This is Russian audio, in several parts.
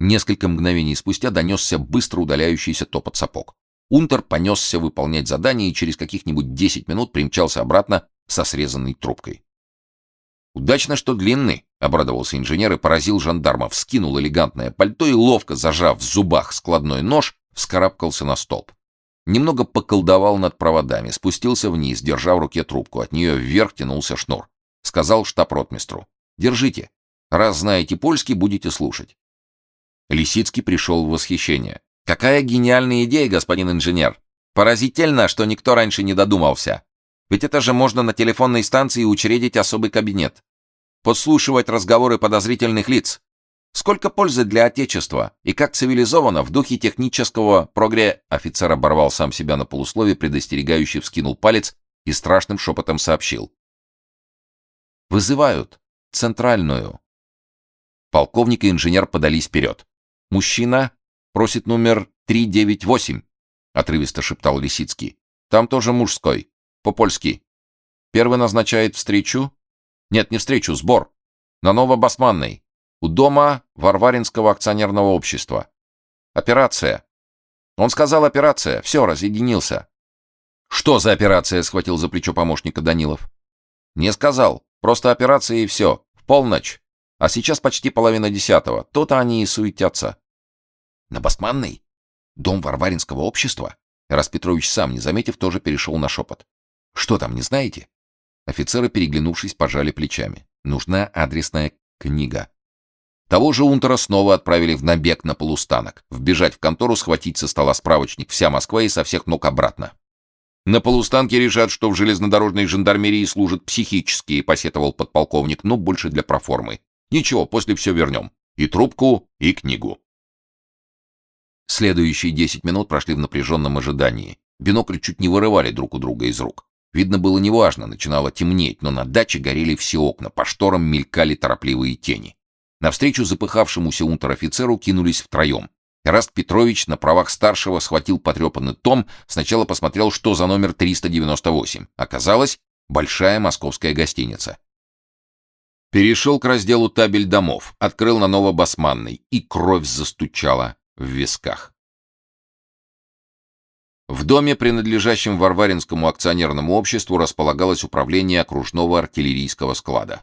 Несколько мгновений спустя донесся быстро удаляющийся топот сапог. Унтер понесся выполнять задание и через каких-нибудь 10 минут примчался обратно со срезанной трубкой. «Удачно, что длинный», — обрадовался инженер и поразил жандарма, вскинул элегантное пальто и, ловко зажав в зубах складной нож, вскарабкался на столб. Немного поколдовал над проводами, спустился вниз, держа в руке трубку. От нее вверх тянулся шнур. Сказал штаб-ротмистру. «Держите. Раз знаете польский, будете слушать». Лисицкий пришел в восхищение. «Какая гениальная идея, господин инженер! Поразительно, что никто раньше не додумался. Ведь это же можно на телефонной станции учредить особый кабинет. Подслушивать разговоры подозрительных лиц. Сколько пользы для Отечества, и как цивилизованно в духе технического прогре... Офицер оборвал сам себя на полуслове, предостерегающе вскинул палец и страшным шепотом сообщил. «Вызывают. Центральную». Полковник и инженер подались вперед. «Мужчина просит номер 398», — отрывисто шептал Лисицкий. «Там тоже мужской. По-польски. Первый назначает встречу? Нет, не встречу, сбор. На Новобасманной. У дома Варваринского акционерного общества. Операция. Он сказал операция. Все, разъединился. Что за операция? Схватил за плечо помощника Данилов. Не сказал. Просто операция и все. В полночь. А сейчас почти половина десятого. То-то они и суетятся. На Басманной? Дом Варваринского общества? Раз Петрович сам, не заметив, тоже перешел на шепот. Что там, не знаете? Офицеры, переглянувшись, пожали плечами. Нужна адресная книга. Того же Унтера снова отправили в набег на полустанок. Вбежать в контору, схватить со стола справочник вся Москва и со всех ног обратно. На полустанке решат, что в железнодорожной жандармерии служат психические, посетовал подполковник, но больше для проформы. Ничего, после все вернем. И трубку, и книгу. Следующие десять минут прошли в напряженном ожидании. Бинокль чуть не вырывали друг у друга из рук. Видно было неважно, начинало темнеть, но на даче горели все окна, по шторам мелькали торопливые тени. Навстречу запыхавшемуся унтер-офицеру кинулись втроем. Раст Петрович на правах старшего схватил потрепанный том, сначала посмотрел, что за номер 398. Оказалось, большая московская гостиница. Перешел к разделу табель домов, открыл на Новобасманной, и кровь застучала в висках. В доме, принадлежащем Варваринскому акционерному обществу, располагалось управление окружного артиллерийского склада.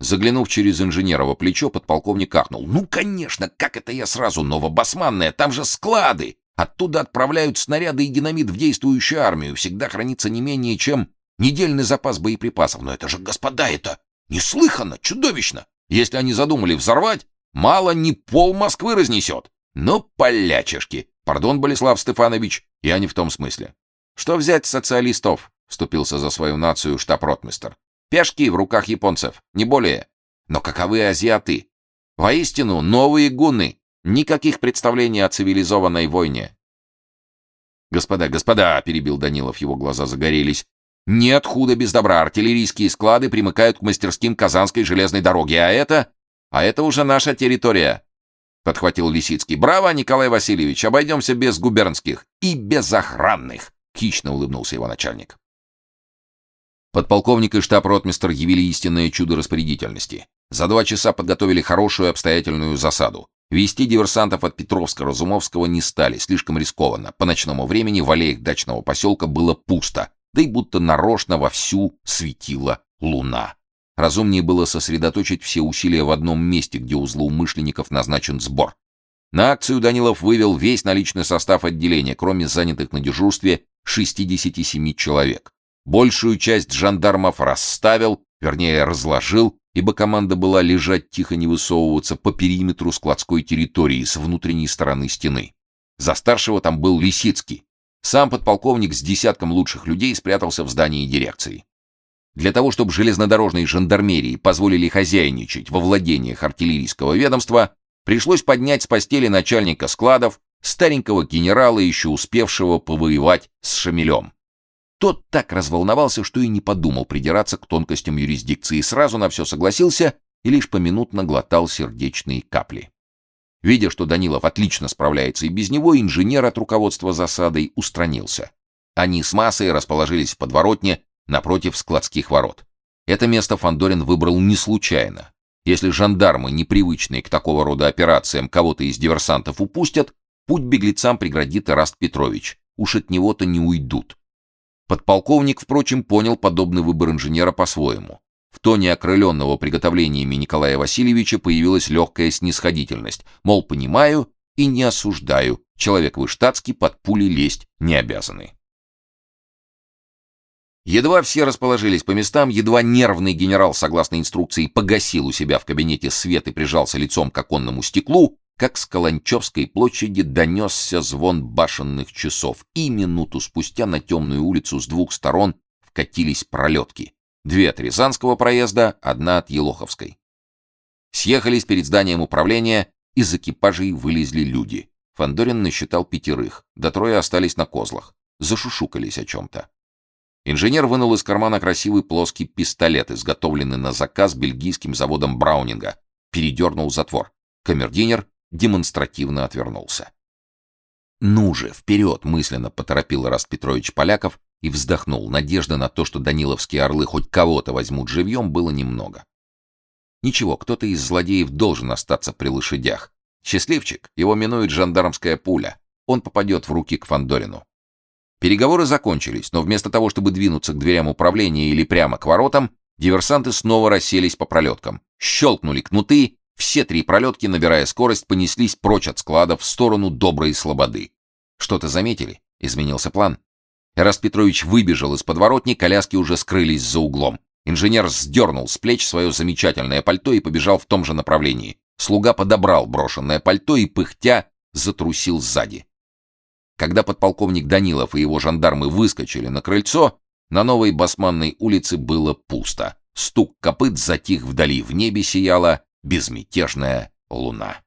Заглянув через инженерово плечо, подполковник ахнул. «Ну, конечно, как это я сразу, новобасманная, там же склады! Оттуда отправляют снаряды и динамит в действующую армию. Всегда хранится не менее чем недельный запас боеприпасов. Но это же, господа, это неслыханно, чудовищно! Если они задумали взорвать, мало не пол Москвы разнесет. Ну, полячишки! Пардон, Болеслав Стефанович, я не в том смысле. Что взять социалистов? Вступился за свою нацию штаб-ротмистер. Пешки в руках японцев, не более. Но каковы азиаты? Воистину, новые гуны. Никаких представлений о цивилизованной войне. Господа, господа, перебил Данилов, его глаза загорелись. Нет худа без добра. Артиллерийские склады примыкают к мастерским Казанской железной дороги, а это, а это уже наша территория. — подхватил Лисицкий. «Браво, Николай Васильевич! Обойдемся без губернских и без охранных!» — хищно улыбнулся его начальник. Подполковник и штаб-ротмистр явили истинное чудо распорядительности. За два часа подготовили хорошую обстоятельную засаду. Вести диверсантов от Петровска-Разумовского не стали, слишком рискованно. По ночному времени в аллеях дачного поселка было пусто, да и будто нарочно вовсю светила луна. Разумнее было сосредоточить все усилия в одном месте, где у злоумышленников назначен сбор. На акцию Данилов вывел весь наличный состав отделения, кроме занятых на дежурстве 67 человек. Большую часть жандармов расставил, вернее, разложил, ибо команда была лежать тихо не высовываться по периметру складской территории с внутренней стороны стены. За старшего там был Лисицкий. Сам подполковник с десятком лучших людей спрятался в здании дирекции. Для того, чтобы железнодорожной жандармерии позволили хозяйничать во владениях артиллерийского ведомства, пришлось поднять с постели начальника складов, старенького генерала, еще успевшего повоевать с Шамилем. Тот так разволновался, что и не подумал придираться к тонкостям юрисдикции, сразу на все согласился и лишь поминутно глотал сердечные капли. Видя, что Данилов отлично справляется и без него, инженер от руководства засадой устранился. Они с массой расположились в подворотне, напротив складских ворот. Это место Фандорин выбрал не случайно. Если жандармы, непривычные к такого рода операциям, кого-то из диверсантов упустят, путь беглецам преградит Ираст Петрович. Уж от него-то не уйдут. Подполковник, впрочем, понял подобный выбор инженера по-своему. В тоне окрыленного приготовлениями Николая Васильевича появилась легкая снисходительность, мол, понимаю и не осуждаю, человек вы штатский, под пули лезть не обязаны. Едва все расположились по местам, едва нервный генерал, согласно инструкции, погасил у себя в кабинете свет и прижался лицом к оконному стеклу, как с Каланчевской площади донесся звон башенных часов, и минуту спустя на темную улицу с двух сторон вкатились пролетки. Две от Рязанского проезда, одна от Елоховской. Съехались перед зданием управления, из экипажей вылезли люди. Фандорин насчитал пятерых, да трое остались на козлах. Зашушукались о чем-то. Инженер вынул из кармана красивый плоский пистолет, изготовленный на заказ бельгийским заводом Браунинга, передернул затвор. Камердинер демонстративно отвернулся. «Ну же, вперед!» — мысленно поторопил Раст Петрович Поляков и вздохнул. Надежды на то, что даниловские орлы хоть кого-то возьмут живьем, было немного. Ничего, кто-то из злодеев должен остаться при лошадях. Счастливчик, его минует жандармская пуля. Он попадет в руки к Фандорину. Переговоры закончились, но вместо того, чтобы двинуться к дверям управления или прямо к воротам, диверсанты снова расселись по пролеткам. Щелкнули кнуты, все три пролетки, набирая скорость, понеслись прочь от складов в сторону Доброй Слободы. Что-то заметили? Изменился план. Эраст Петрович выбежал из подворотни, коляски уже скрылись за углом. Инженер сдернул с плеч свое замечательное пальто и побежал в том же направлении. Слуга подобрал брошенное пальто и, пыхтя, затрусил сзади. Когда подполковник Данилов и его жандармы выскочили на крыльцо, на новой Басманной улице было пусто. Стук копыт затих вдали, в небе сияла безмятежная луна.